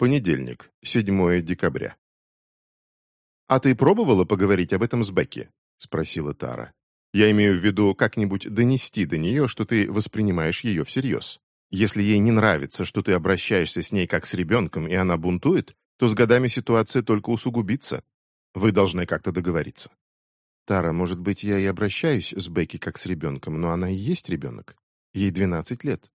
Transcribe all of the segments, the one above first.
Понедельник, 7 декабря. «А ты пробовала поговорить об этом с Бекки?» — спросила Тара. «Я имею в виду как-нибудь донести до нее, что ты воспринимаешь ее всерьез. Если ей не нравится, что ты обращаешься с ней как с ребенком, и она бунтует, то с годами ситуация только усугубится. Вы должны как-то договориться». «Тара, может быть, я и обращаюсь с Бекки как с ребенком, но она и есть ребенок. Ей 12 лет.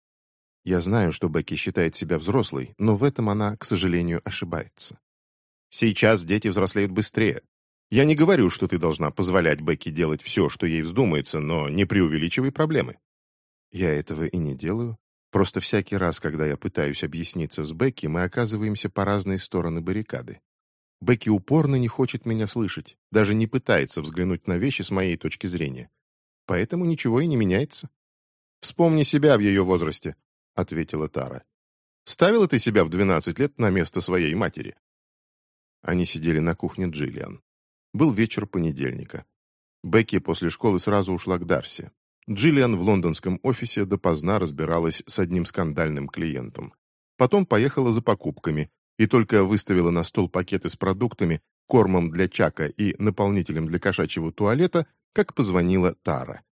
Я знаю, что Бекки считает себя взрослой, но в этом она, к сожалению, ошибается. Сейчас дети взрослеют быстрее. Я не говорю, что ты должна позволять Бекки делать все, что ей вздумается, но не преувеличивай проблемы. Я этого и не делаю. Просто всякий раз, когда я пытаюсь объясниться с Бекки, мы оказываемся по разные стороны баррикады. Бекки упорно не хочет меня слышать, даже не пытается взглянуть на вещи с моей точки зрения. Поэтому ничего и не меняется. Вспомни себя в ее возрасте. — ответила Тара. «Ставила ты себя в 12 лет на место своей матери?» Они сидели на кухне Джиллиан. Был вечер понедельника. Бекки после школы сразу ушла к Дарси. Джиллиан в лондонском офисе допоздна разбиралась с одним скандальным клиентом. Потом поехала за покупками и только выставила на стол пакеты с продуктами, кормом для Чака и наполнителем для кошачьего туалета, как позвонила Тара.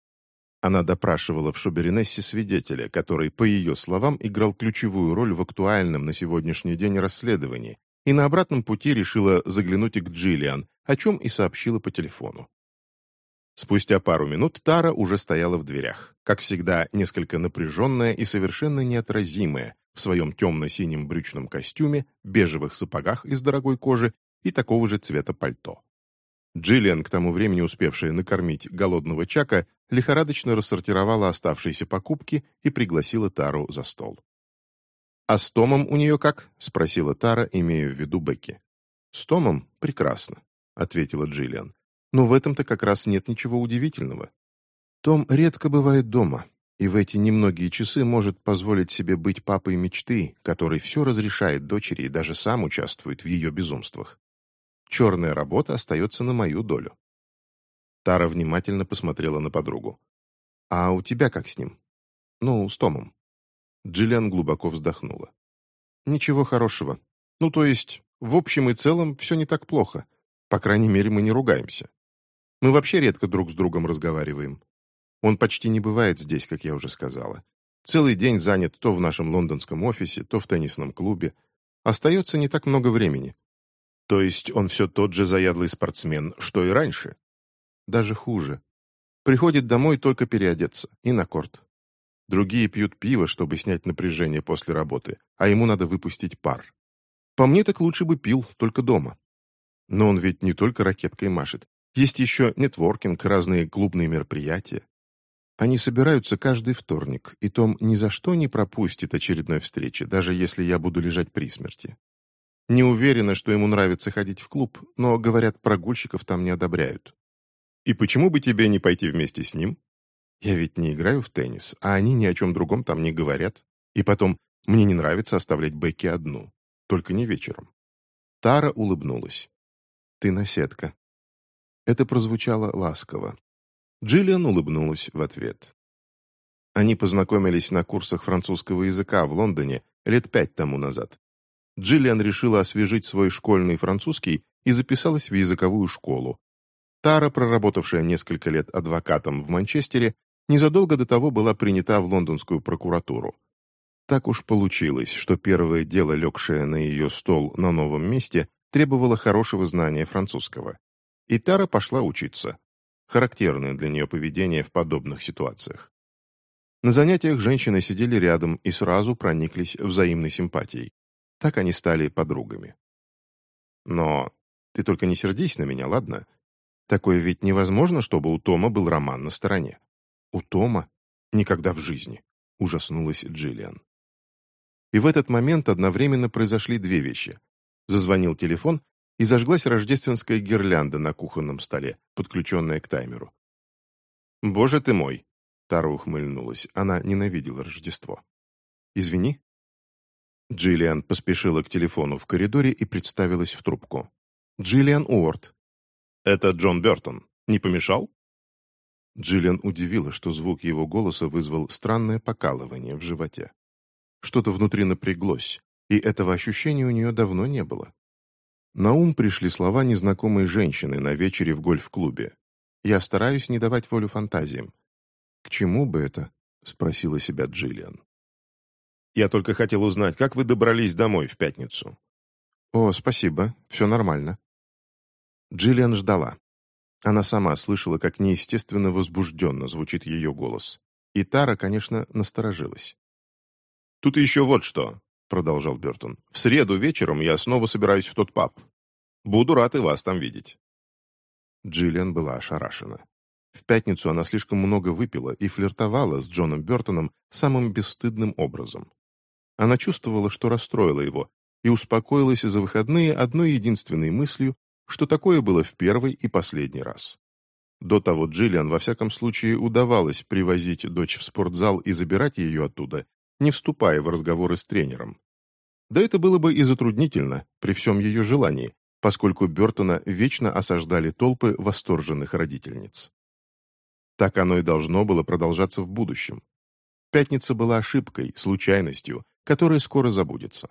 Она допрашивала в Шуберинессе свидетеля, который, по ее словам, играл ключевую роль в актуальном на сегодняшний день расследовании, и на обратном пути решила заглянуть и к Джиллиан, о чем и сообщила по телефону. Спустя пару минут Тара уже стояла в дверях, как всегда несколько напряженная и совершенно неотразимая, в своем темно-синем брючном костюме, бежевых сапогах из дорогой кожи и такого же цвета пальто. Джиллиан, к тому времени успевшая накормить голодного Чака, лихорадочно рассортировала оставшиеся покупки и пригласила Тару за стол. «А с Томом у нее как?» — спросила Тара, имея в виду Бекки. «С Томом прекрасно», — ответила Джиллиан. «Но в этом-то как раз нет ничего удивительного. Том редко бывает дома, и в эти немногие часы может позволить себе быть папой мечты, который все разрешает дочери и даже сам участвует в ее безумствах. Черная работа остается на мою долю. Тара внимательно посмотрела на подругу. «А у тебя как с ним?» «Ну, с Томом». Джиллиан глубоко вздохнула. «Ничего хорошего. Ну, то есть, в общем и целом, все не так плохо. По крайней мере, мы не ругаемся. Мы вообще редко друг с другом разговариваем. Он почти не бывает здесь, как я уже сказала. Целый день занят то в нашем лондонском офисе, то в теннисном клубе. Остается не так много времени. То есть он все тот же заядлый спортсмен, что и раньше. Даже хуже. Приходит домой только переодеться и на корт. Другие пьют пиво, чтобы снять напряжение после работы, а ему надо выпустить пар. По мне так лучше бы пил, только дома. Но он ведь не только ракеткой машет. Есть еще нетворкинг, разные клубные мероприятия. Они собираются каждый вторник, и Том ни за что не пропустит очередной встречи, даже если я буду лежать при смерти. Не уверена, что ему нравится ходить в клуб, но, говорят, прогульщиков там не одобряют. И почему бы тебе не пойти вместе с ним? Я ведь не играю в теннис, а они ни о чем другом там не говорят. И потом, мне не нравится оставлять Бекки одну. Только не вечером. Тара улыбнулась. «Ты наседка». Это прозвучало ласково. Джиллиан улыбнулась в ответ. Они познакомились на курсах французского языка в Лондоне лет пять тому назад. Джиллиан решила освежить свой школьный французский и записалась в языковую школу. Тара, проработавшая несколько лет адвокатом в Манчестере, незадолго до того была принята в лондонскую прокуратуру. Так уж получилось, что первое дело, легшее на ее стол на новом месте, требовало хорошего знания французского. И Тара пошла учиться. Характерное для нее поведение в подобных ситуациях. На занятиях женщины сидели рядом и сразу прониклись взаимной симпатией. Так они стали подругами. Но ты только не сердись на меня, ладно? Такое ведь невозможно, чтобы у Тома был роман на стороне. У Тома? Никогда в жизни. Ужаснулась Джиллиан. И в этот момент одновременно произошли две вещи. Зазвонил телефон, и зажглась рождественская гирлянда на кухонном столе, подключенная к таймеру. «Боже ты мой!» Тара ухмыльнулась. Она ненавидела Рождество. «Извини», Джиллиан поспешила к телефону в коридоре и представилась в трубку. «Джиллиан Уорд». «Это Джон Бертон. Не помешал?» Джиллиан удивила, что звук его голоса вызвал странное покалывание в животе. Что-то внутри напряглось, и этого ощущения у нее давно не было. На ум пришли слова незнакомой женщины на вечере в гольф-клубе. «Я стараюсь не давать волю фантазиям». «К чему бы это?» — спросила себя Джиллиан. «Я только хотел узнать, как вы добрались домой в пятницу?» «О, спасибо, все нормально». Джиллиан ждала. Она сама слышала, как неестественно возбужденно звучит ее голос. И Тара, конечно, насторожилась. «Тут еще вот что», — продолжал Бертон. «В среду вечером я снова собираюсь в тот паб. Буду рад и вас там видеть». Джиллиан была ошарашена. В пятницу она слишком много выпила и флиртовала с Джоном Бертоном самым бесстыдным образом. Она чувствовала, что расстроила его, и успокоилась за выходные одной единственной мыслью, что такое было в первый и последний раз. До того Джиллиан во всяком случае удавалось привозить дочь в спортзал и забирать ее оттуда, не вступая в разговоры с тренером. Да это было бы и затруднительно при всем ее желании, поскольку Бертона вечно осаждали толпы восторженных родительниц. Так оно и должно было продолжаться в будущем. Пятница была ошибкой, случайностью, которая скоро забудется.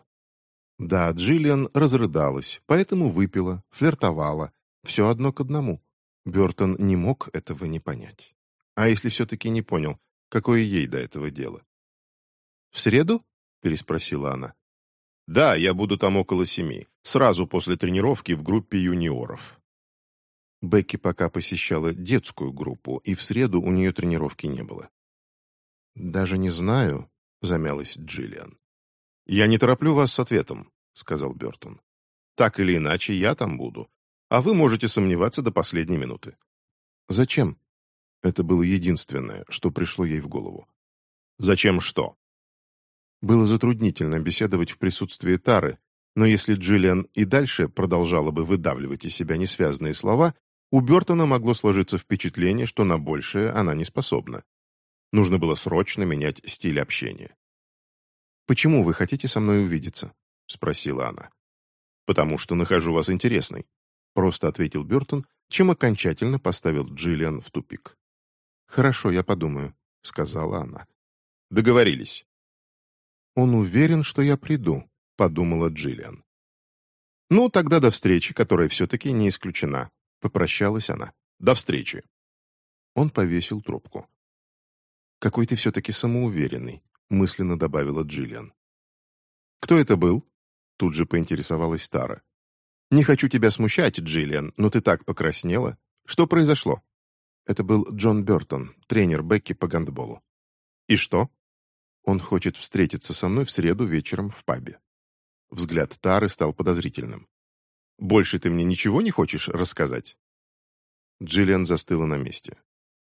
Да, Джиллиан разрыдалась, поэтому выпила, флиртовала. Все одно к одному. Бертон не мог этого не понять. А если все-таки не понял, какое ей до этого дело? «В среду?» — переспросила она. «Да, я буду там около семи, сразу после тренировки в группе юниоров». Бекки пока посещала детскую группу, и в среду у нее тренировки не было. «Даже не знаю», — замялась Джиллиан. «Я не тороплю вас с ответом», — сказал Бертон. «Так или иначе, я там буду, а вы можете сомневаться до последней минуты». «Зачем?» Это было единственное, что пришло ей в голову. «Зачем что?» Было затруднительно беседовать в присутствии Тары, но если Джиллиан и дальше продолжала бы выдавливать из себя несвязные слова, у Бертона могло сложиться впечатление, что на большее она не способна. Нужно было срочно менять стиль общения. «Почему вы хотите со мной увидеться?» — спросила она. «Потому что нахожу вас интересной», — просто ответил Бертон, чем окончательно поставил Джиллиан в тупик. «Хорошо, я подумаю», — сказала она. «Договорились». «Он уверен, что я приду», — подумала Джиллиан. «Ну, тогда до встречи, которая все-таки не исключена», — попрощалась она. «До встречи». Он повесил трубку. «Какой ты все-таки самоуверенный», — мысленно добавила Джиллиан. «Кто это был?» — тут же поинтересовалась Тара. «Не хочу тебя смущать, Джиллиан, но ты так покраснела. Что произошло?» Это был Джон Бертон, тренер Бекки по гандболу. «И что?» Он хочет встретиться со мной в среду вечером в пабе. Взгляд Тары стал подозрительным. «Больше ты мне ничего не хочешь рассказать?» Джиллиан застыла на месте.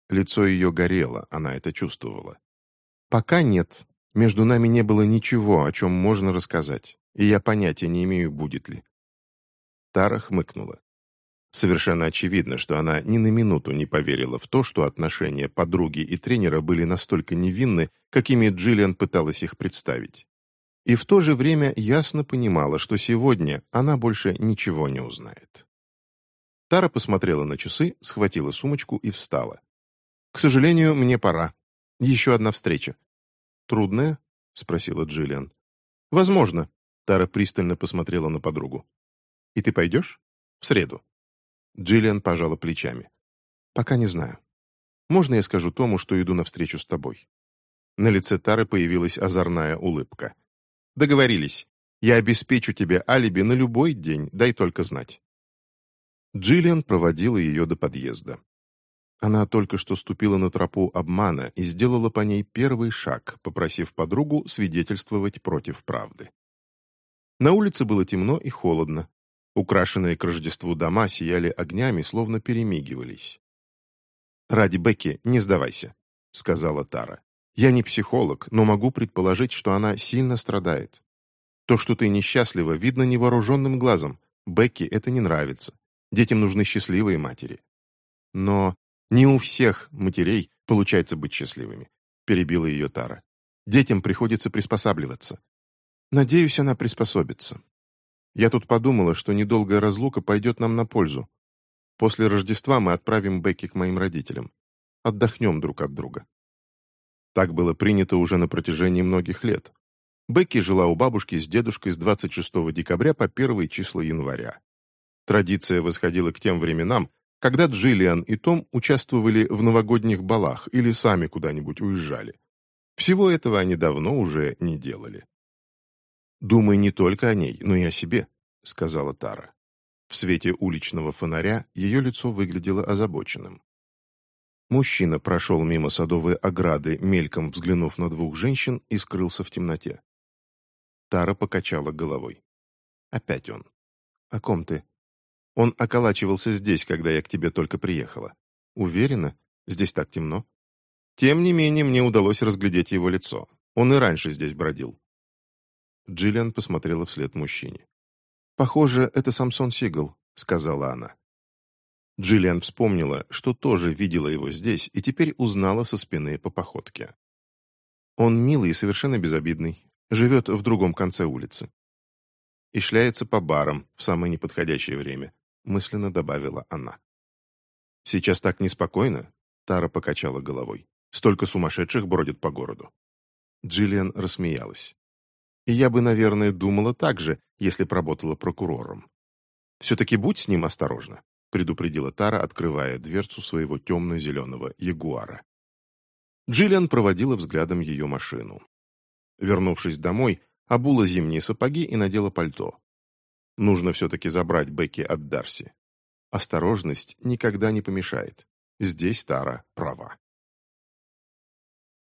Лицо ее горело, она это чувствовала. «Пока нет. Между нами не было ничего, о чем можно рассказать, и я понятия не имею, будет ли». Тара хмыкнула. Совершенно очевидно, что она ни на минуту не поверила в то, что отношения подруги и тренера были настолько невинны, какими Джиллиан пыталась их представить. И в то же время ясно понимала, что сегодня она больше ничего не узнает. Тара посмотрела на часы, схватила сумочку и встала. «К сожалению, мне пора. Еще одна встреча». «Трудная?» — спросила Джиллиан. «Возможно». Тара пристально посмотрела на подругу. «И ты пойдешь?» «В среду». Джиллиан пожала плечами. «Пока не знаю. Можно я скажу Тому, что иду навстречу с тобой?» На лице Тары появилась озорная улыбка. «Договорились. Я обеспечу тебе алиби на любой день, дай только знать». Джиллиан проводила ее до подъезда. Она только что ступила на тропу обмана и сделала по ней первый шаг, попросив подругу свидетельствовать против правды. На улице было темно и холодно, Украшенные к Рождеству дома сияли огнями, словно перемигивались. «Ради Бекки не сдавайся», — сказала Тара. «Я не психолог, но могу предположить, что она сильно страдает. То, что ты несчастлива, видно невооруженным глазом. Бекки это не нравится. Детям нужны счастливые матери». «Но не у всех матерей получается быть счастливыми», — перебила ее Тара. «Детям приходится приспосабливаться. Надеюсь, она приспособится. Я тут подумала, что недолгая разлука пойдет нам на пользу. После Рождества мы отправим Бекки к моим родителям. Отдохнем друг от друга. Так было принято уже на протяжении многих лет. Бекки жила у бабушки с дедушкой с 26 декабря по 1 число января. Традиция восходила к тем временам, когда Джиллиан и Том участвовали в новогодних балах или сами куда-нибудь уезжали. Всего этого они давно уже не делали. «Думай не только о ней, но и о себе», — сказала Тара. В свете уличного фонаря ее лицо выглядело озабоченным. Мужчина прошел мимо садовой ограды, мельком взглянув на двух женщин, и скрылся в темноте. Тара покачала головой. «Опять он. О ком ты?» «Он околачивался здесь, когда я к тебе только приехала. Уверена? Здесь так темно». Тем не менее, мне удалось разглядеть его лицо. Он и раньше здесь бродил. Джиллиан посмотрела вслед мужчине. «Похоже, это Самсон Сигал», — сказала она. Джиллиан вспомнила, что тоже видела его здесь и теперь узнала со спины по походке. Он милый и совершенно безобидный, живет в другом конце улицы. И шляется по барам в самое неподходящее время, мысленно добавила она. «Сейчас так неспокойно?» — Тара покачала головой. «Столько сумасшедших бродит по городу». Джиллиан рассмеялась. И я бы, наверное, думала так же, если б работала прокурором. «Все-таки будь с ним осторожна», — предупредила Тара, открывая дверцу своего темно-зеленого ягуара. Джиллиан проводила взглядом ее машину. Вернувшись домой, обула зимние сапоги и надела пальто. Нужно все-таки забрать Бекки от Дарси. Осторожность никогда не помешает. Здесь Тара права.